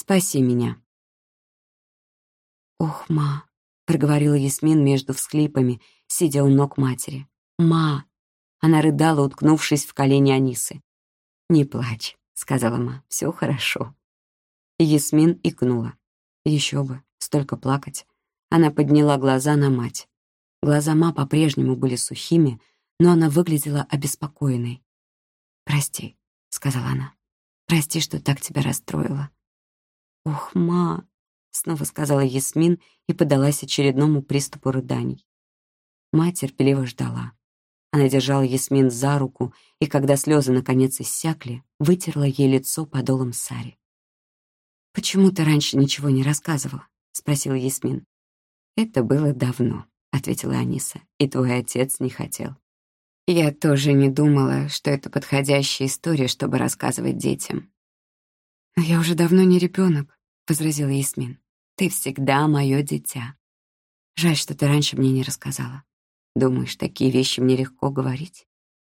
Спаси меня». «Ох, ма», — проговорила Ясмин между всклипами, сидя у ног матери. «Ма!» Она рыдала, уткнувшись в колени Анисы. «Не плачь», — сказала ма, — «всё хорошо». Ясмин икнула. Еще бы, столько плакать. Она подняла глаза на мать. Глаза ма по-прежнему были сухими, но она выглядела обеспокоенной. «Прости», — сказала она. «Прости, что так тебя расстроила». «Ох, ма», — снова сказала Ясмин и подалась очередному приступу рыданий. Мать терпеливо ждала. Она держала Ясмин за руку, и когда слезы наконец иссякли, вытерла ей лицо подолом сари. «Почему ты раньше ничего не рассказывала?» — спросила Ясмин. «Это было давно», — ответила Аниса, — «и твой отец не хотел». Я тоже не думала, что это подходящая история, чтобы рассказывать детям. «Но я уже давно не ребенок, возразила Ясмин. «Ты всегда мое дитя. Жаль, что ты раньше мне не рассказала. Думаешь, такие вещи мне легко говорить?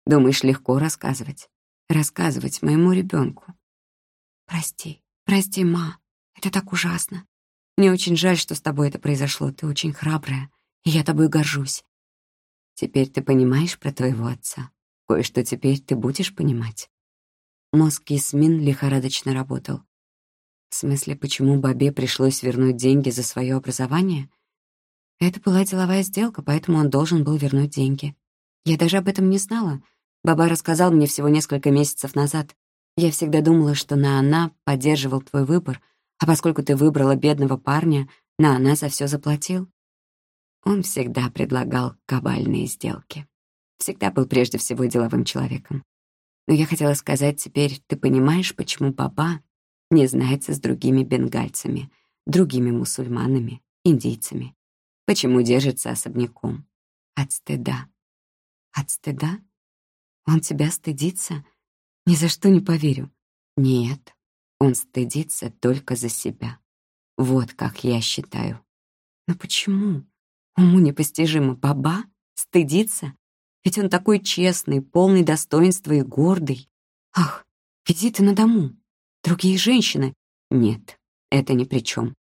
Думаешь, легко рассказывать? Рассказывать моему ребенку? Прости, прости, ма, это так ужасно. Мне очень жаль, что с тобой это произошло. Ты очень храбрая, и я тобой горжусь. Теперь ты понимаешь про твоего отца. Кое-что теперь ты будешь понимать. Мозг Ясмин лихорадочно работал. В смысле, почему Бабе пришлось вернуть деньги за свое образование? Это была деловая сделка, поэтому он должен был вернуть деньги. Я даже об этом не знала. Баба рассказал мне всего несколько месяцев назад. Я всегда думала, что на она поддерживал твой выбор, а поскольку ты выбрала бедного парня, на она за все заплатил. Он всегда предлагал кабальные сделки. Всегда был прежде всего деловым человеком. Но я хотела сказать теперь, ты понимаешь, почему папа не знается с другими бенгальцами, другими мусульманами, индийцами? Почему держится особняком? От стыда. От стыда? Он тебя стыдится? Ни за что не поверю. Нет, он стыдится только за себя. Вот как я считаю. Но почему? Уму непостижимо. Баба? Стыдится? Ведь он такой честный, полный достоинства и гордый. Ах, иди ты на дому. Другие женщины? Нет, это ни при чем.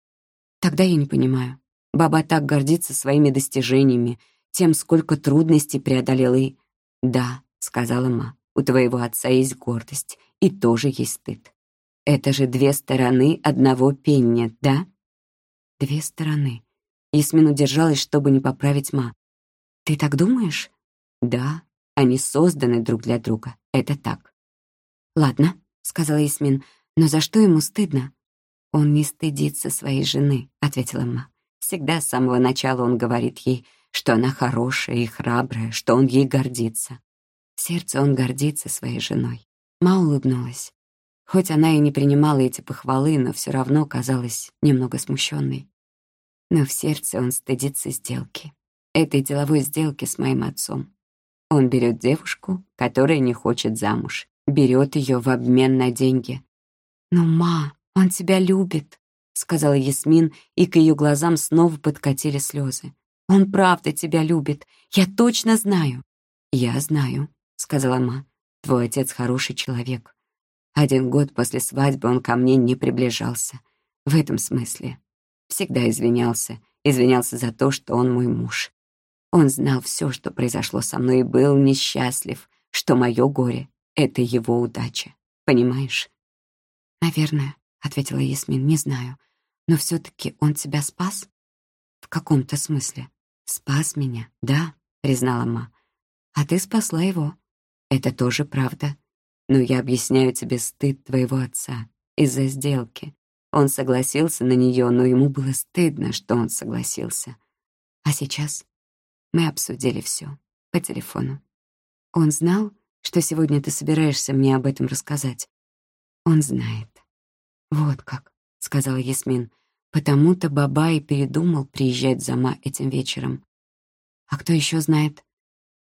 Тогда я не понимаю. Баба так гордится своими достижениями, тем, сколько трудностей преодолела и... «Да», — сказала ма, — «у твоего отца есть гордость, и тоже есть стыд. Это же две стороны одного пення, да? Две стороны. Ясмин удержалась, чтобы не поправить ма. Ты так думаешь? Да, они созданы друг для друга. Это так. Ладно, сказала Ясмин, но за что ему стыдно? Он не стыдится своей жены, ответила ма. Всегда с самого начала он говорит ей, что она хорошая и храбрая, что он ей гордится. В сердце он гордится своей женой. Ма улыбнулась. Хоть она и не принимала эти похвалы, но все равно казалась немного смущенной. Но в сердце он стыдится сделки. Этой деловой сделки с моим отцом. Он берет девушку, которая не хочет замуж, берет ее в обмен на деньги. «Но, ма, он тебя любит», — сказала Ясмин, и к ее глазам снова подкатили слезы. «Он правда тебя любит, я точно знаю». «Я знаю», — сказала ма. «Твой отец хороший человек. Один год после свадьбы он ко мне не приближался. В этом смысле. Всегда извинялся. Извинялся за то, что он мой муж. Он знал все, что произошло со мной, и был несчастлив, что мое горе — это его удача. Понимаешь? «Наверное», — ответила Ясмин, — «не знаю. Но все таки он тебя спас?» «В каком-то смысле». «Спас меня, да», — признала ма. «А ты спасла его». «Это тоже правда. Но я объясняю тебе стыд твоего отца из-за сделки. Он согласился на нее, но ему было стыдно, что он согласился. А сейчас мы обсудили все по телефону. Он знал, что сегодня ты собираешься мне об этом рассказать. Он знает. Вот как, сказала Ясмин. Потому-то Баба и передумал приезжать за Ма этим вечером. А кто еще знает?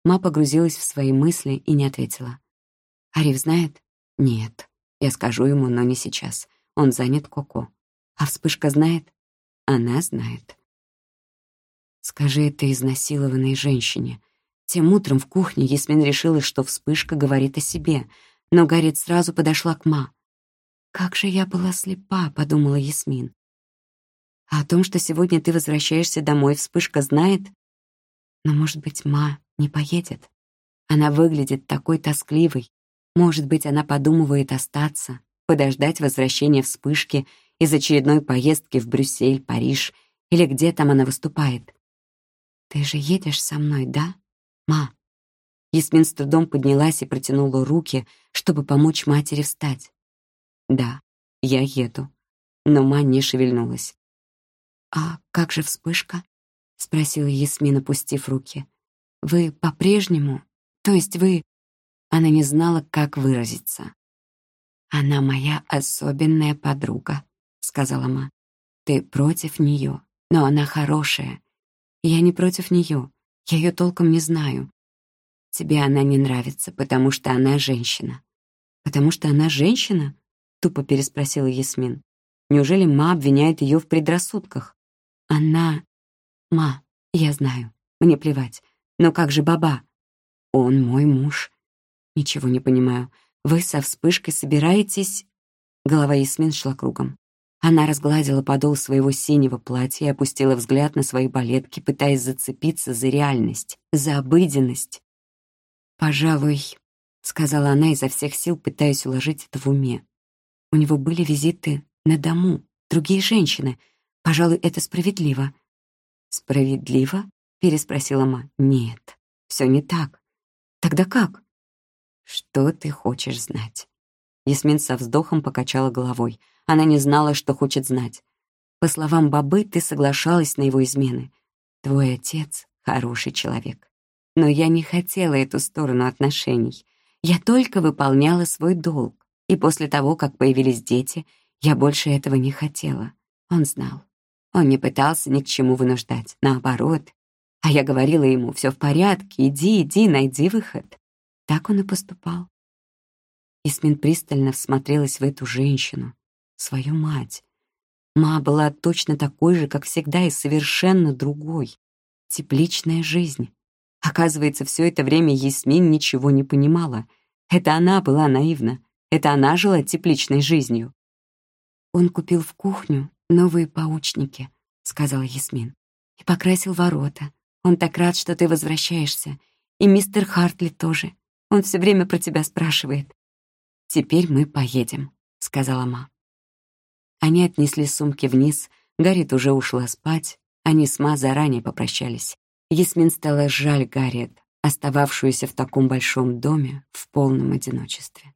Ма погрузилась в свои мысли и не ответила. Ариф знает? Нет. Я скажу ему, но не сейчас. Он занят Коко. А вспышка знает? Она знает. Скажи это изнасилованной женщине. Тем утром в кухне Ясмин решила, что вспышка говорит о себе, но Гарриет сразу подошла к Ма. «Как же я была слепа», — подумала Ясмин. «А о том, что сегодня ты возвращаешься домой, вспышка знает? Но, может быть, Ма не поедет? Она выглядит такой тоскливой. Может быть, она подумывает остаться, подождать возвращения вспышки из очередной поездки в Брюссель, Париж или где там она выступает. «Ты же едешь со мной, да, ма?» Ясмин с трудом поднялась и протянула руки, чтобы помочь матери встать. «Да, я еду». Но ма не шевельнулась. «А как же вспышка?» — спросила Ясмин, опустив руки. «Вы по-прежнему? То есть вы...» Она не знала, как выразиться. «Она моя особенная подруга», — сказала ма. «Ты против нее, но она хорошая. Я не против нее, я ее толком не знаю. Тебе она не нравится, потому что она женщина». «Потому что она женщина?» — тупо переспросила Ясмин. «Неужели ма обвиняет ее в предрассудках?» «Она...» «Ма, я знаю, мне плевать. Но как же баба?» «Он мой муж». «Ничего не понимаю. Вы со вспышкой собираетесь...» Голова Ясмин шла кругом. Она разгладила подол своего синего платья и опустила взгляд на свои балетки, пытаясь зацепиться за реальность, за обыденность. «Пожалуй», — сказала она изо всех сил, пытаясь уложить это в уме. «У него были визиты на дому, другие женщины. Пожалуй, это справедливо». «Справедливо?» — переспросила Ма. «Нет, все не так. Тогда как?» «Что ты хочешь знать?» Ясмин со вздохом покачала головой. Она не знала, что хочет знать. По словам Бабы, ты соглашалась на его измены. Твой отец — хороший человек. Но я не хотела эту сторону отношений. Я только выполняла свой долг. И после того, как появились дети, я больше этого не хотела. Он знал. Он не пытался ни к чему вынуждать. Наоборот. А я говорила ему, все в порядке, иди, иди, найди выход. Так он и поступал. Исмин пристально всмотрелась в эту женщину, свою мать. Ма была точно такой же, как всегда, и совершенно другой. Тепличная жизнь. Оказывается, все это время Ясмин ничего не понимала. Это она была наивна. Это она жила тепличной жизнью. «Он купил в кухню новые паучники», — сказала Ясмин. «И покрасил ворота. Он так рад, что ты возвращаешься. И мистер Хартли тоже. Он все время про тебя спрашивает». «Теперь мы поедем», — сказала Ма. Они отнесли сумки вниз, Гарриет уже ушла спать, они с Ма заранее попрощались. Ясмин стала жаль Гарриет, остававшуюся в таком большом доме в полном одиночестве.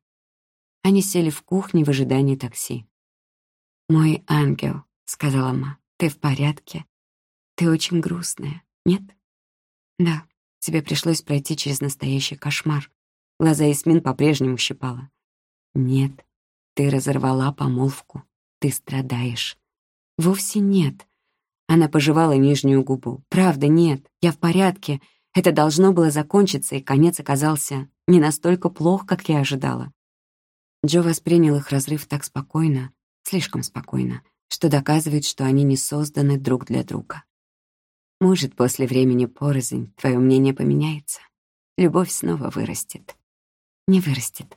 Они сели в кухне в ожидании такси. «Мой ангел», — сказала Ма, — «ты в порядке? Ты очень грустная, нет?» «Да, тебе пришлось пройти через настоящий кошмар». Глаза Ясмин по-прежнему щипала. «Нет, ты разорвала помолвку ты страдаешь». «Вовсе нет». Она пожевала нижнюю губу. «Правда, нет. Я в порядке. Это должно было закончиться, и конец оказался не настолько плох, как я ожидала». Джо воспринял их разрыв так спокойно, слишком спокойно, что доказывает, что они не созданы друг для друга. Может, после времени порознь твое мнение поменяется. Любовь снова вырастет. Не вырастет.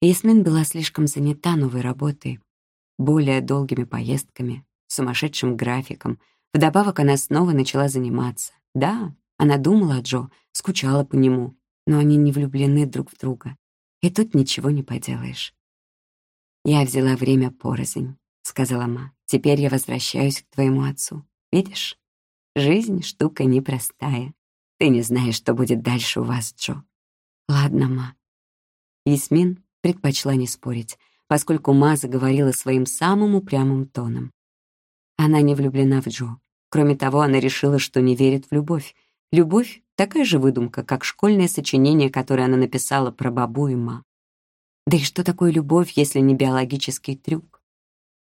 Ясмин была слишком занята новой работой, более долгими поездками, сумасшедшим графиком. Вдобавок она снова начала заниматься. Да, она думала о Джо, скучала по нему, но они не влюблены друг в друга. И тут ничего не поделаешь. «Я взяла время порознь», — сказала ма. «Теперь я возвращаюсь к твоему отцу. Видишь, жизнь — штука непростая. Ты не знаешь, что будет дальше у вас, Джо». «Ладно, ма». Ясмин предпочла не спорить поскольку Ма заговорила своим самым упрямым тоном. Она не влюблена в Джо. Кроме того, она решила, что не верит в любовь. Любовь — такая же выдумка, как школьное сочинение, которое она написала про бабу и Ма. Да и что такое любовь, если не биологический трюк?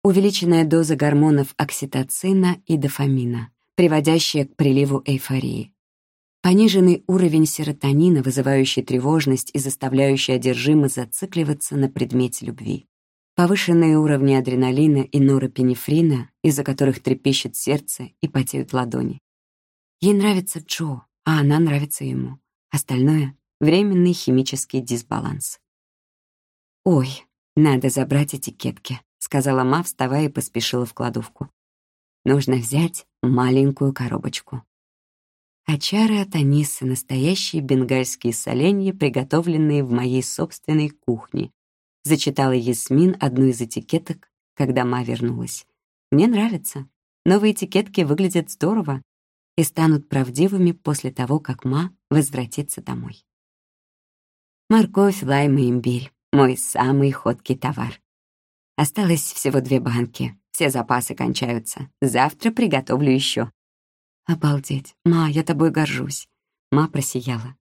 Увеличенная доза гормонов окситоцина и дофамина, приводящая к приливу эйфории. Пониженный уровень серотонина, вызывающий тревожность и заставляющий одержимо зацикливаться на предмете любви. Повышенные уровни адреналина и норопинефрина, из-за которых трепещет сердце и потеют ладони. Ей нравится Джо, а она нравится ему. Остальное — временный химический дисбаланс. «Ой», «Надо забрать этикетки», — сказала Ма, вставая и поспешила в кладовку. «Нужно взять маленькую коробочку». Очары от Анисы — настоящие бенгальские соленья, приготовленные в моей собственной кухне. Зачитала Ясмин одну из этикеток, когда Ма вернулась. «Мне нравится. Новые этикетки выглядят здорово и станут правдивыми после того, как Ма возвратится домой. Морковь, лайм и имбирь — мой самый ходкий товар. Осталось всего две банки, все запасы кончаются. Завтра приготовлю еще. «Обалдеть! Ма, я тобой горжусь!» Ма просияла.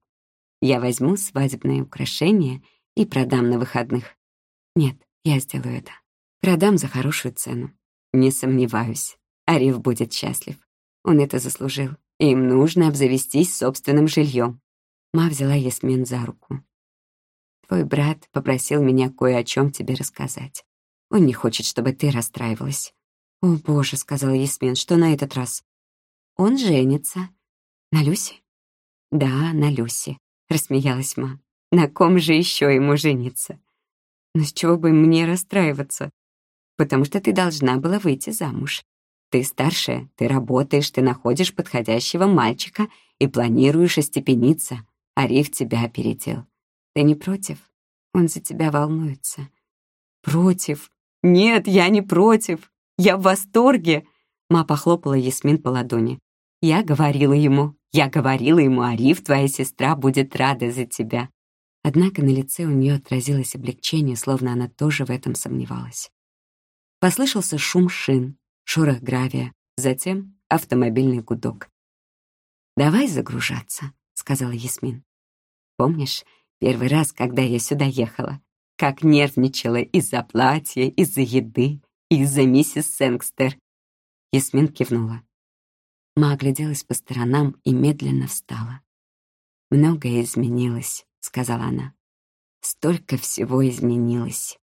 «Я возьму свадебные украшения и продам на выходных. Нет, я сделаю это. Продам за хорошую цену. Не сомневаюсь. Ариф будет счастлив. Он это заслужил. Им нужно обзавестись собственным жильем. Ма взяла Ясмин за руку. «Твой брат попросил меня кое о чем тебе рассказать. Он не хочет, чтобы ты расстраивалась». «О, боже», — сказала Ясмин, — «что на этот раз?» «Он женится». «На Люси?» «Да, на Люси», — рассмеялась Ма. «На ком же еще ему жениться?» «Но с чего бы мне расстраиваться?» «Потому что ты должна была выйти замуж. Ты старшая, ты работаешь, ты находишь подходящего мальчика и планируешь остепениться. Ариф тебя опередил. Ты не против? Он за тебя волнуется. Против? Нет, я не против. Я в восторге. Ма похлопала Ясмин по ладони. Я говорила ему, я говорила ему, Ариф, твоя сестра будет рада за тебя. Однако на лице у нее отразилось облегчение, словно она тоже в этом сомневалась. Послышался шум шин, шорох гравия, затем автомобильный гудок. «Давай загружаться», — сказала Ясмин. «Помнишь, первый раз, когда я сюда ехала, как нервничала из-за платья, из-за еды, из-за миссис Сэнгстер?» Ясмин кивнула. Ма огляделась по сторонам и медленно встала. «Многое изменилось», — сказала она. «Столько всего изменилось».